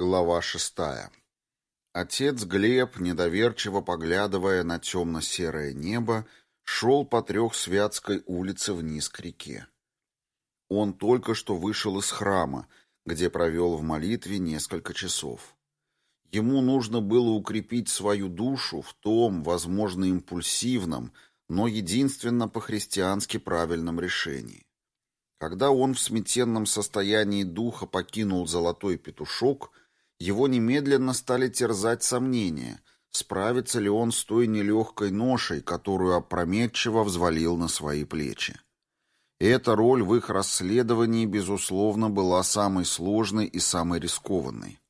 Глава шестая. Отец Глеб, недоверчиво поглядывая на темно-серое небо, шел по Трехсвятской улице вниз к реке. Он только что вышел из храма, где провел в молитве несколько часов. Ему нужно было укрепить свою душу в том, возможно, импульсивном, но единственно по-христиански правильном решении. Когда он в смятенном состоянии духа покинул золотой петушок – его немедленно стали терзать сомнения, справится ли он с той нелегкой ношей, которую опрометчиво взвалил на свои плечи. эта роль в их расследовании, безусловно, была самой сложной и самой рискованной.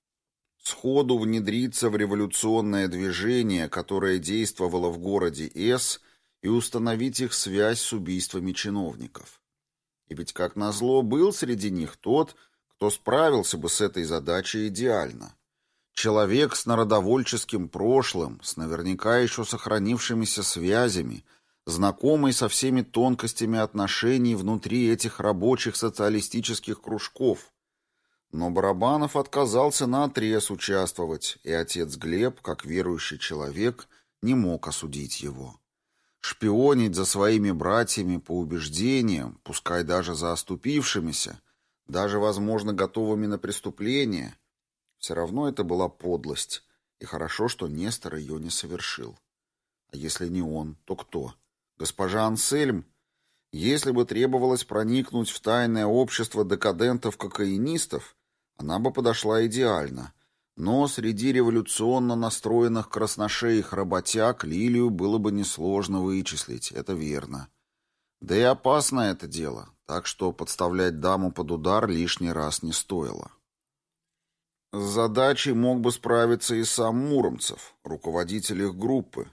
Сходу внедриться в революционное движение, которое действовало в городе С, и установить их связь с убийствами чиновников. И ведь, как назло, был среди них тот, кто справился бы с этой задачей идеально. Человек с народовольческим прошлым, с наверняка еще сохранившимися связями, знакомый со всеми тонкостями отношений внутри этих рабочих социалистических кружков. Но Барабанов отказался наотрез участвовать, и отец Глеб, как верующий человек, не мог осудить его. Шпионить за своими братьями по убеждениям, пускай даже за оступившимися, даже, возможно, готовыми на преступление. Все равно это была подлость, и хорошо, что Нестор ее не совершил. А если не он, то кто? Госпожа Ансельм? Если бы требовалось проникнуть в тайное общество декадентов-кокаинистов, она бы подошла идеально. Но среди революционно настроенных красношеих работяг Лилию было бы несложно вычислить, это верно. — да и опасно это дело, так что подставлять даму под удар лишний раз не стоило. С задачей мог бы справиться и сам Муромцев, руководитель их группы.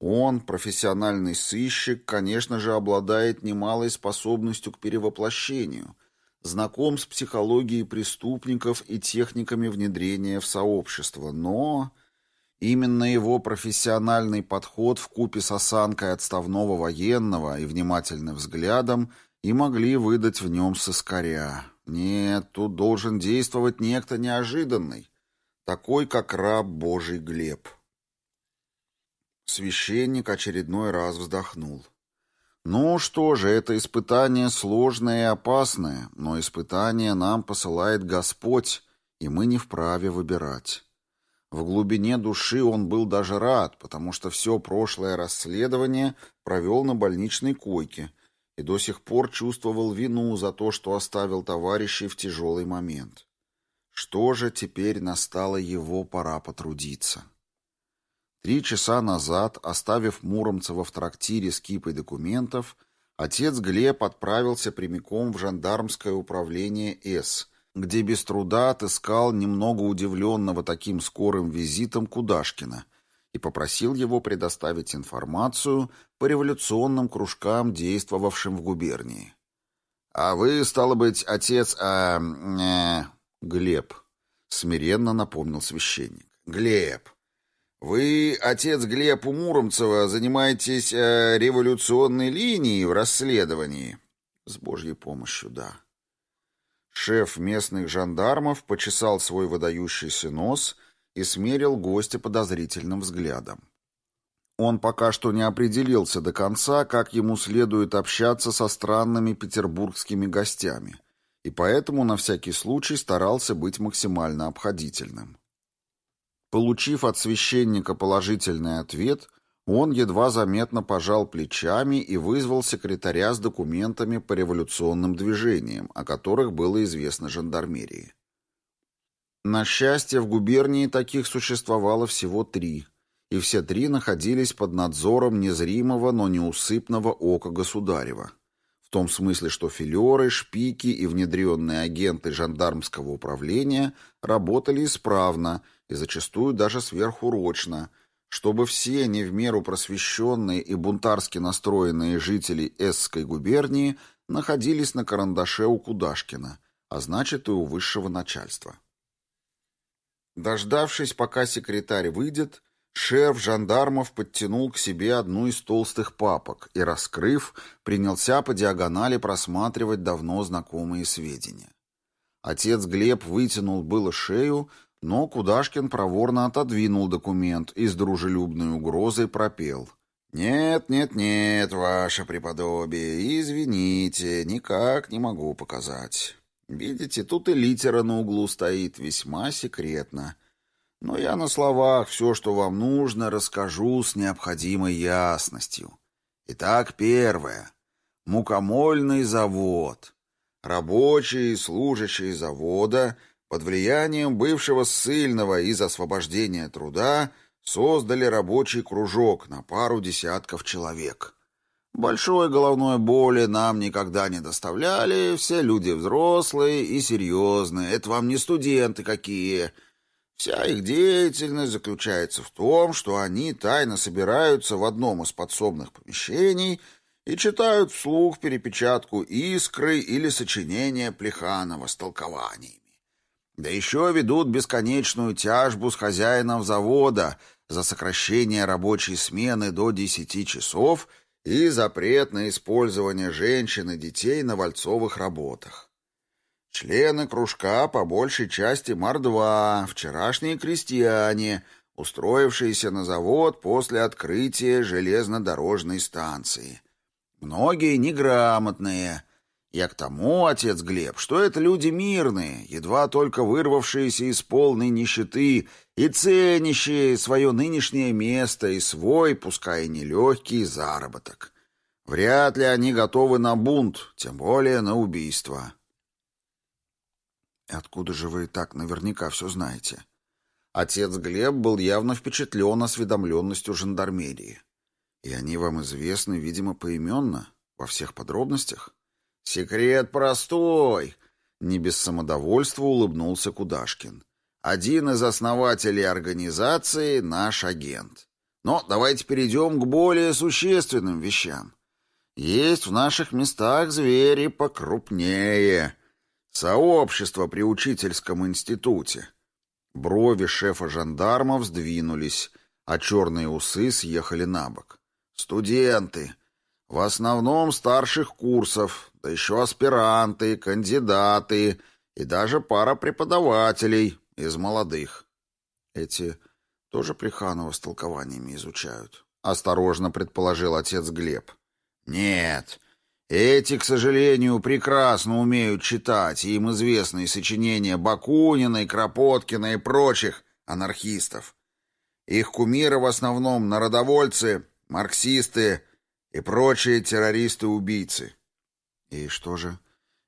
Он, профессиональный сыщик, конечно же, обладает немалой способностью к перевоплощению, знаком с психологией преступников и техниками внедрения в сообщество, но... Именно его профессиональный подход в купе с осанкой отставного военного и внимательным взглядом и могли выдать в нем соскоря. Нет, тут должен действовать некто неожиданный, такой, как раб Божий Глеб. Священник очередной раз вздохнул. Ну что же, это испытание сложное и опасное, но испытание нам посылает Господь, и мы не вправе выбирать. В глубине души он был даже рад, потому что все прошлое расследование провел на больничной койке и до сих пор чувствовал вину за то, что оставил товарищей в тяжелый момент. Что же теперь настала его пора потрудиться? Три часа назад, оставив Муромцева в трактире с кипой документов, отец Глеб отправился прямиком в жандармское управление «С», где без труда отыскал немного удивленного таким скорым визитом Кудашкина и попросил его предоставить информацию по революционным кружкам, действовавшим в губернии. «А вы, стало быть, отец... А, э, Глеб», — смиренно напомнил священник. «Глеб, вы, отец Глеб у Муромцева, занимаетесь э, революционной линией в расследовании? С Божьей помощью, да. Шеф местных жандармов почесал свой выдающийся нос и смерил гостя подозрительным взглядом. Он пока что не определился до конца, как ему следует общаться со странными петербургскими гостями, и поэтому на всякий случай старался быть максимально обходительным. Получив от священника положительный ответ, Он едва заметно пожал плечами и вызвал секретаря с документами по революционным движениям, о которых было известно жандармерии. На счастье, в губернии таких существовало всего три, и все три находились под надзором незримого, но неусыпного ока государева. В том смысле, что филеры, шпики и внедренные агенты жандармского управления работали исправно и зачастую даже сверхурочно – чтобы все не в меру просвещенные и бунтарски настроенные жители Эсской губернии находились на карандаше у Кудашкина, а значит и у высшего начальства. Дождавшись, пока секретарь выйдет, шеф жандармов подтянул к себе одну из толстых папок и, раскрыв, принялся по диагонали просматривать давно знакомые сведения. Отец Глеб вытянул было шею, но Кудашкин проворно отодвинул документ и с дружелюбной угрозой пропел. «Нет, нет, нет, ваше преподобие, извините, никак не могу показать. Видите, тут и литера на углу стоит, весьма секретно. Но я на словах все, что вам нужно, расскажу с необходимой ясностью. Итак, первое. Мукомольный завод». Рабочие и служащие завода под влиянием бывшего ссыльного из освобождения труда создали рабочий кружок на пару десятков человек. Большой головной боли нам никогда не доставляли, все люди взрослые и серьезные, это вам не студенты какие. Вся их деятельность заключается в том, что они тайно собираются в одном из подсобных помещений – и читают вслух перепечатку «Искры» или сочинения Плеханова с толкованиями. Да еще ведут бесконечную тяжбу с хозяином завода за сокращение рабочей смены до 10 часов и запрет на использование женщин и детей на вальцовых работах. Члены кружка по большей части мордва, вчерашние крестьяне, устроившиеся на завод после открытия железнодорожной станции. Многие неграмотные – Я к тому, отец Глеб, что это люди мирные, едва только вырвавшиеся из полной нищеты и ценящие свое нынешнее место и свой, пускай и нелегкий, заработок. Вряд ли они готовы на бунт, тем более на убийство. Откуда же вы так наверняка все знаете? Отец Глеб был явно впечатлен осведомленностью жандармерии. И они вам известны, видимо, поименно, во всех подробностях? «Секрет простой!» — не без самодовольства улыбнулся Кудашкин. «Один из основателей организации — наш агент. Но давайте перейдем к более существенным вещам. Есть в наших местах звери покрупнее. Сообщество при учительском институте». Брови шефа жандармов сдвинулись, а черные усы съехали на бок. «Студенты!» В основном старших курсов, да еще аспиранты, кандидаты и даже пара преподавателей из молодых. Эти тоже Плеханова с толкованиями изучают. Осторожно предположил отец Глеб. Нет, эти, к сожалению, прекрасно умеют читать, и им известны сочинения Бакунина, и Кропоткина и прочих анархистов. Их кумиры в основном народовольцы, марксисты и прочие террористы-убийцы. И что же?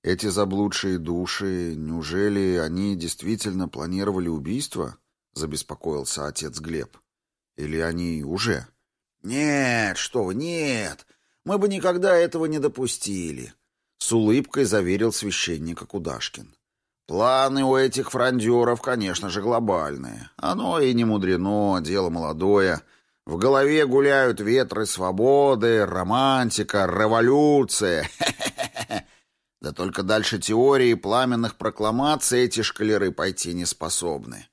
Эти заблудшие души, неужели они действительно планировали убийство? Забеспокоился отец Глеб. Или они уже? Нет, что вы, нет. Мы бы никогда этого не допустили. С улыбкой заверил священника Кудашкин. Планы у этих франдеров, конечно же, глобальные. Оно и не мудрено, дело молодое — В голове гуляют ветры свободы, романтика, революция. Да только дальше теории пламенных прокламаций эти шкалеры пойти не способны.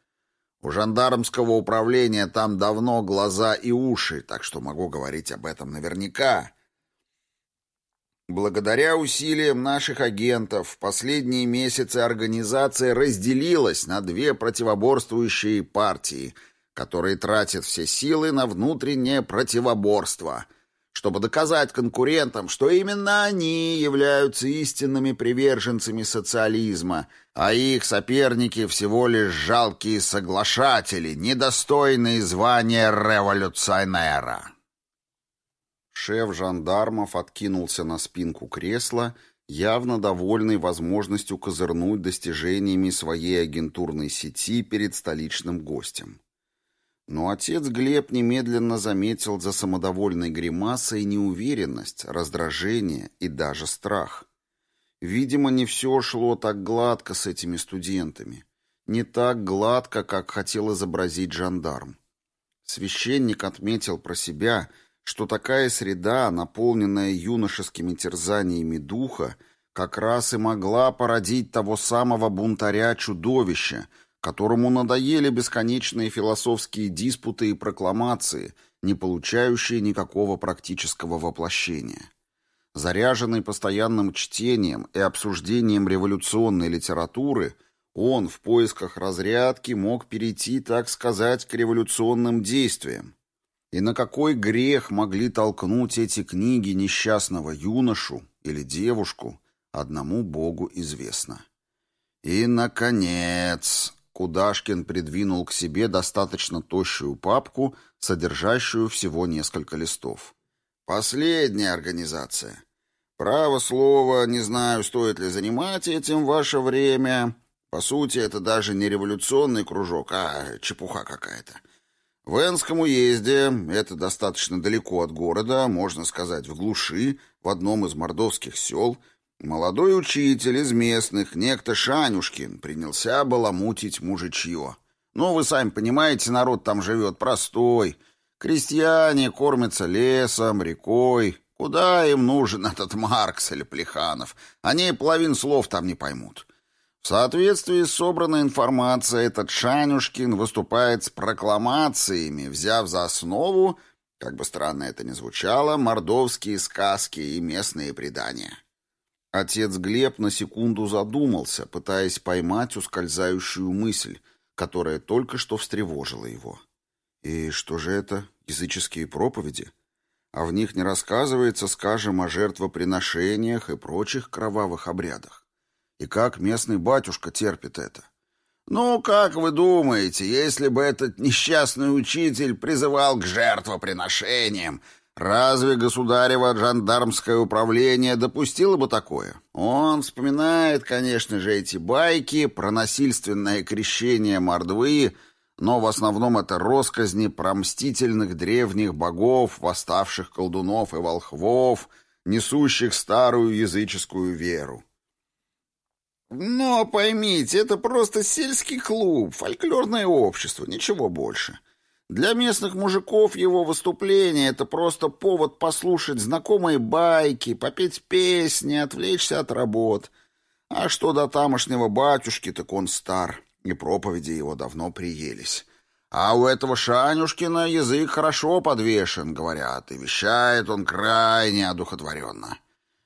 У жандармского управления там давно глаза и уши, так что могу говорить об этом наверняка. Благодаря усилиям наших агентов в последние месяцы организация разделилась на две противоборствующие партии, которые тратят все силы на внутреннее противоборство, чтобы доказать конкурентам, что именно они являются истинными приверженцами социализма, а их соперники всего лишь жалкие соглашатели, недостойные звания революционера. Шеф жандармов откинулся на спинку кресла, явно довольный возможностью козырнуть достижениями своей агентурной сети перед столичным гостем. Но отец Глеб немедленно заметил за самодовольной гримасой неуверенность, раздражение и даже страх. Видимо, не все шло так гладко с этими студентами. Не так гладко, как хотел изобразить жандарм. Священник отметил про себя, что такая среда, наполненная юношескими терзаниями духа, как раз и могла породить того самого бунтаря-чудовища, которому надоели бесконечные философские диспуты и прокламации, не получающие никакого практического воплощения. Заряженный постоянным чтением и обсуждением революционной литературы, он в поисках разрядки мог перейти, так сказать, к революционным действиям. И на какой грех могли толкнуть эти книги несчастного юношу или девушку, одному Богу известно. И, наконец, Кудашкин придвинул к себе достаточно тощую папку, содержащую всего несколько листов. «Последняя организация. Право слова, не знаю, стоит ли занимать этим ваше время. По сути, это даже не революционный кружок, а чепуха какая-то. В Энском уезде, это достаточно далеко от города, можно сказать, в глуши, в одном из мордовских сел – Молодой учитель из местных, некто Шанюшкин, принялся баламутить мужичье. Ну, вы сами понимаете, народ там живет простой. Крестьяне кормятся лесом, рекой. Куда им нужен этот Маркс или Плеханов? Они половин слов там не поймут. В соответствии с собранной информацией, этот Шанюшкин выступает с прокламациями, взяв за основу, как бы странно это ни звучало, мордовские сказки и местные предания. Отец Глеб на секунду задумался, пытаясь поймать ускользающую мысль, которая только что встревожила его. И что же это? Языческие проповеди? А в них не рассказывается, скажем, о жертвоприношениях и прочих кровавых обрядах. И как местный батюшка терпит это? Ну, как вы думаете, если бы этот несчастный учитель призывал к жертвоприношениям, Разве государево жандармское управление допустило бы такое? Он вспоминает, конечно же, эти байки про насильственное крещение мордвы, но в основном это росказни про мстительных древних богов, восставших колдунов и волхвов, несущих старую языческую веру. Но поймите, это просто сельский клуб, фольклорное общество, ничего больше. Для местных мужиков его выступление — это просто повод послушать знакомые байки, попеть песни, отвлечься от работ. А что до тамошнего батюшки, так он стар, и проповеди его давно приелись. А у этого Шанюшкина язык хорошо подвешен, говорят, и вещает он крайне одухотворенно.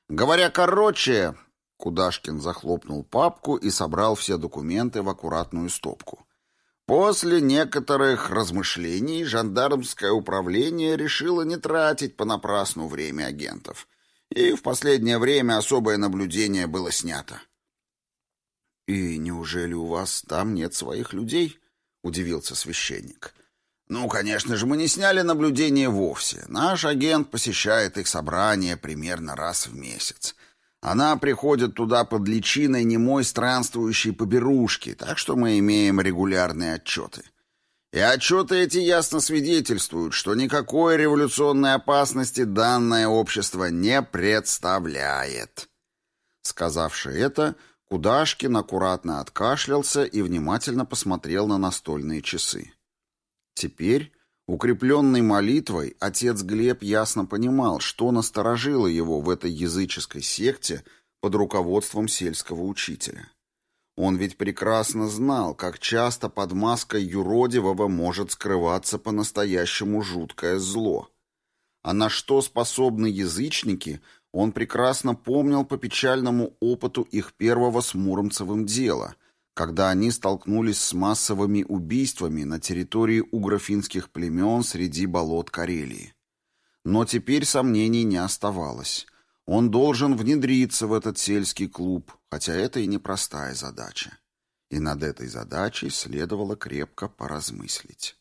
Говоря короче, Кудашкин захлопнул папку и собрал все документы в аккуратную стопку — После некоторых размышлений жандармское управление решило не тратить понапрасну время агентов. И в последнее время особое наблюдение было снято. «И неужели у вас там нет своих людей?» — удивился священник. «Ну, конечно же, мы не сняли наблюдение вовсе. Наш агент посещает их собрание примерно раз в месяц. Она приходит туда под личиной немой странствующей поберушки, так что мы имеем регулярные отчеты. И отчеты эти ясно свидетельствуют, что никакой революционной опасности данное общество не представляет. Сказавши это, Кудашкин аккуратно откашлялся и внимательно посмотрел на настольные часы. Теперь Укрепленный молитвой, отец Глеб ясно понимал, что насторожило его в этой языческой секте под руководством сельского учителя. Он ведь прекрасно знал, как часто под маской юродивого может скрываться по-настоящему жуткое зло. А на что способны язычники, он прекрасно помнил по печальному опыту их первого с Муромцевым дела – когда они столкнулись с массовыми убийствами на территории угрофинских племен среди болот Карелии. Но теперь сомнений не оставалось. Он должен внедриться в этот сельский клуб, хотя это и непростая задача. И над этой задачей следовало крепко поразмыслить.